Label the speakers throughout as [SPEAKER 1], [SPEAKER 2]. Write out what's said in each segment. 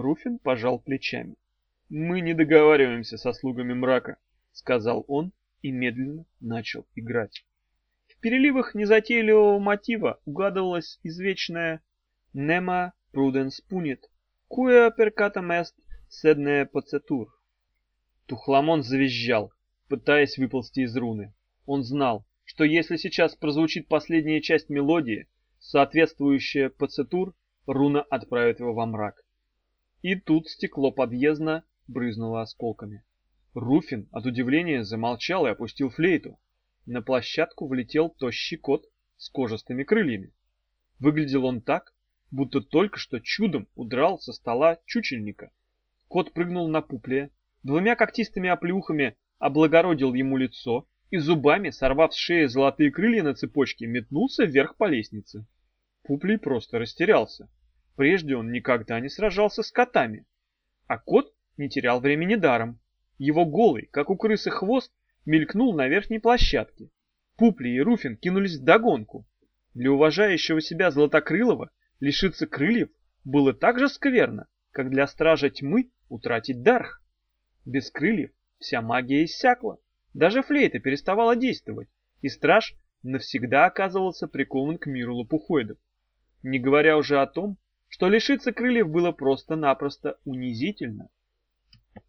[SPEAKER 1] Руфин пожал плечами. «Мы не договариваемся со слугами мрака», — сказал он и медленно начал играть. В переливах незатейливого мотива угадывалась извечная «Нема пруденс пунит, куя перкатам эст седне поцетур». Тухламон завизжал, пытаясь выползти из руны. Он знал, что если сейчас прозвучит последняя часть мелодии, соответствующая поцетур, руна отправит его во мрак. И тут стекло подъезда брызнуло осколками. Руфин от удивления замолчал и опустил флейту. На площадку влетел тощий кот с кожистыми крыльями. Выглядел он так, будто только что чудом удрал со стола чучельника. Кот прыгнул на пупле, двумя когтистыми оплюхами облагородил ему лицо и зубами, сорвав с шеи золотые крылья на цепочке, метнулся вверх по лестнице. Пуплей просто растерялся. Прежде он никогда не сражался с котами. А кот не терял времени даром. Его голый, как у крысы хвост, мелькнул на верхней площадке. Пупли и Руфин кинулись в догонку. Для уважающего себя Златокрылова лишиться крыльев было так же скверно, как для стража тьмы утратить дарх. Без крыльев вся магия иссякла, даже флейта переставала действовать, и страж навсегда оказывался прикован к миру лопухоидов. Не говоря уже о том, что лишиться крыльев было просто-напросто унизительно.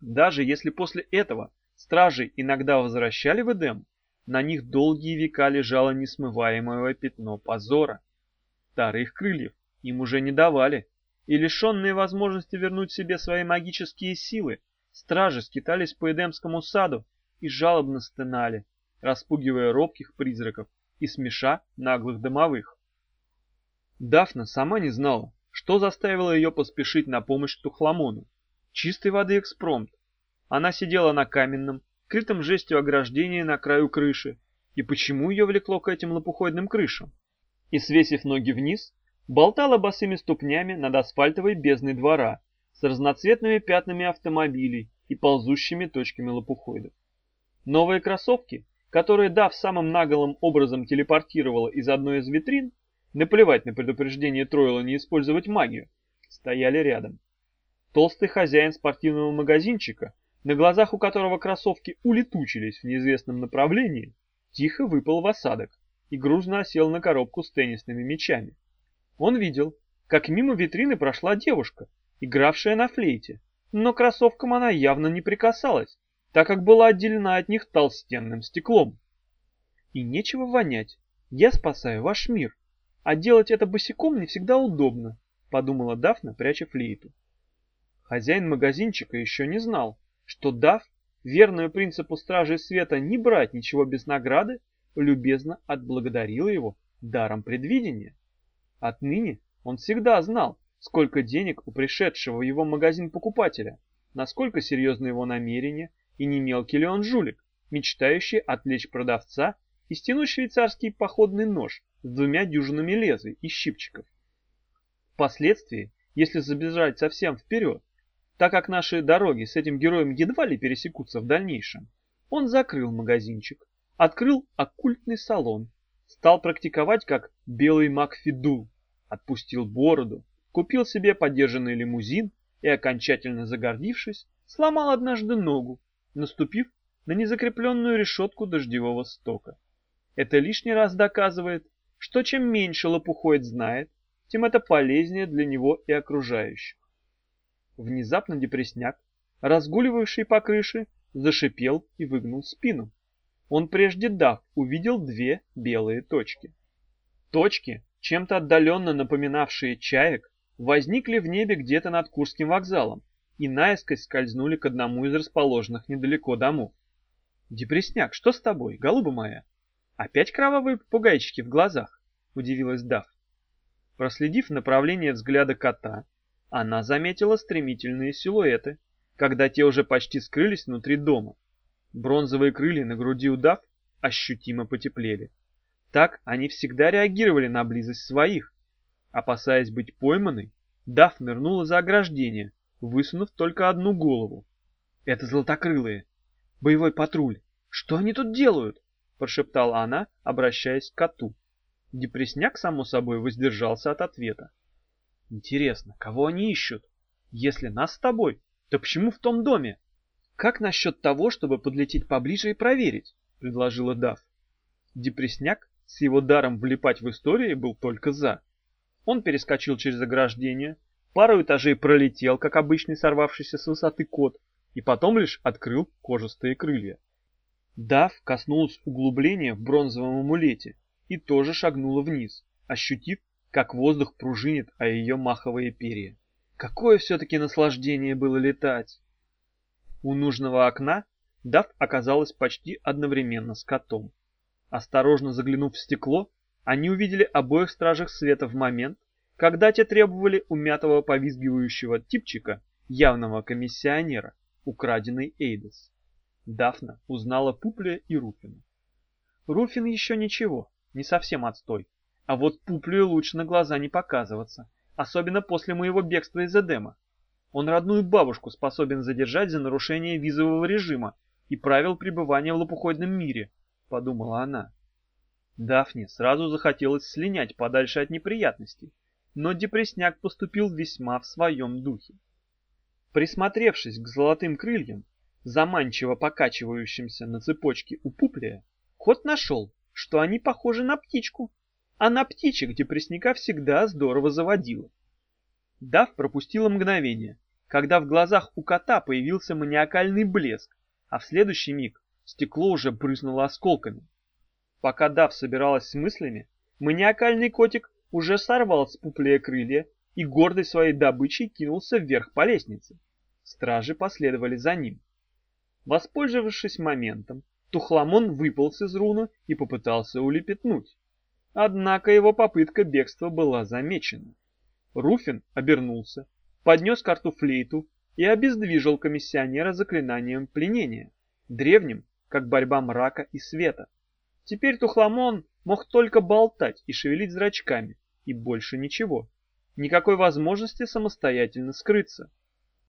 [SPEAKER 1] Даже если после этого стражи иногда возвращали в Эдем, на них долгие века лежало несмываемое пятно позора. Вторых крыльев им уже не давали, и лишенные возможности вернуть себе свои магические силы, стражи скитались по Эдемскому саду и жалобно стынали, распугивая робких призраков и смеша наглых домовых. Дафна сама не знала, что заставило ее поспешить на помощь Тухламону. Чистой воды экспромт. Она сидела на каменном, крытом жестью ограждении на краю крыши, и почему ее влекло к этим лопухоидным крышам? И, свесив ноги вниз, болтала босыми ступнями над асфальтовой бездной двора с разноцветными пятнами автомобилей и ползущими точками лопухоидов. Новые кроссовки, которые Дав самым наголым образом телепортировала из одной из витрин, наплевать на предупреждение Тройла не использовать магию, стояли рядом. Толстый хозяин спортивного магазинчика, на глазах у которого кроссовки улетучились в неизвестном направлении, тихо выпал в осадок и грузно осел на коробку с теннисными мячами. Он видел, как мимо витрины прошла девушка, игравшая на флейте, но кроссовкам она явно не прикасалась, так как была отделена от них толстенным стеклом. И нечего вонять, я спасаю ваш мир, а делать это босиком не всегда удобно, подумала Дафна, пряча флейту. Хозяин магазинчика еще не знал, что Дав, верную принципу Стражей Света не брать ничего без награды, любезно отблагодарила его даром предвидения. Отныне он всегда знал, сколько денег у пришедшего в его магазин покупателя, насколько серьезны его намерения и не мелкий ли он жулик, мечтающий отвлечь продавца и стянуть швейцарский походный нож с двумя дюжинами лезвий и щипчиков. Впоследствии, если забежать совсем вперед, так как наши дороги с этим героем едва ли пересекутся в дальнейшем, он закрыл магазинчик, открыл оккультный салон, стал практиковать как белый Макфидул, отпустил бороду, купил себе подержанный лимузин и, окончательно загордившись, сломал однажды ногу, наступив на незакрепленную решетку дождевого стока. Это лишний раз доказывает, что чем меньше лопухоид знает, тем это полезнее для него и окружающих. Внезапно депресняк, разгуливавший по крыше, зашипел и выгнул спину. Он прежде дав увидел две белые точки. Точки, чем-то отдаленно напоминавшие чаек, возникли в небе где-то над Курским вокзалом и наискось скользнули к одному из расположенных недалеко домов. «Депресняк, что с тобой, голуба моя? Опять кровавые попугайчики в глазах?» — удивилась Дав. Проследив направление взгляда кота, она заметила стремительные силуэты, когда те уже почти скрылись внутри дома. Бронзовые крылья на груди удав ощутимо потеплели. Так они всегда реагировали на близость своих. Опасаясь быть пойманной, Дав нырнула за ограждение, высунув только одну голову. «Это золотокрылые! Боевой патруль! Что они тут делают?» Прошептала она, обращаясь к коту. Депресняк, само собой, воздержался от ответа. Интересно, кого они ищут? Если нас с тобой, то почему в том доме? Как насчет того, чтобы подлететь поближе и проверить? Предложила Дав. Депресняк с его даром влипать в истории был только за. Он перескочил через ограждение, пару этажей пролетел, как обычный сорвавшийся с высоты кот, и потом лишь открыл кожистые крылья. Дав коснулась углубления в бронзовом амулете и тоже шагнула вниз, ощутив, как воздух пружинит о ее маховые перья. Какое все-таки наслаждение было летать! У нужного окна Дав оказалась почти одновременно с котом. Осторожно заглянув в стекло, они увидели обоих стражей света в момент, когда те требовали умятого повизгивающего типчика, явного комиссионера, украденный Эйдос. Дафна узнала Пуплия и Руфина. Руфин еще ничего, не совсем отстой, а вот Пуплию лучше на глаза не показываться, особенно после моего бегства из Эдема. Он родную бабушку способен задержать за нарушение визового режима и правил пребывания в лопуходном мире, подумала она. Дафне сразу захотелось слинять подальше от неприятностей, но депресняк поступил весьма в своем духе. Присмотревшись к золотым крыльям, заманчиво покачивающимся на цепочке у Пуплия, кот нашел, что они похожи на птичку, а на птичек депрессника всегда здорово заводило. Дав пропустила мгновение, когда в глазах у кота появился маниакальный блеск, а в следующий миг стекло уже брызнуло осколками. Пока Дав собиралась с мыслями, маниакальный котик уже сорвал с пуплея крылья и гордой своей добычей кинулся вверх по лестнице. Стражи последовали за ним. Воспользовавшись моментом, Тухламон выполз из руна и попытался улепетнуть. Однако его попытка бегства была замечена. Руфин обернулся, поднес карту флейту и обездвижил комиссионера заклинанием пленения, древним, как борьба мрака и света. Теперь Тухламон мог только болтать и шевелить зрачками, и больше ничего. Никакой возможности самостоятельно скрыться.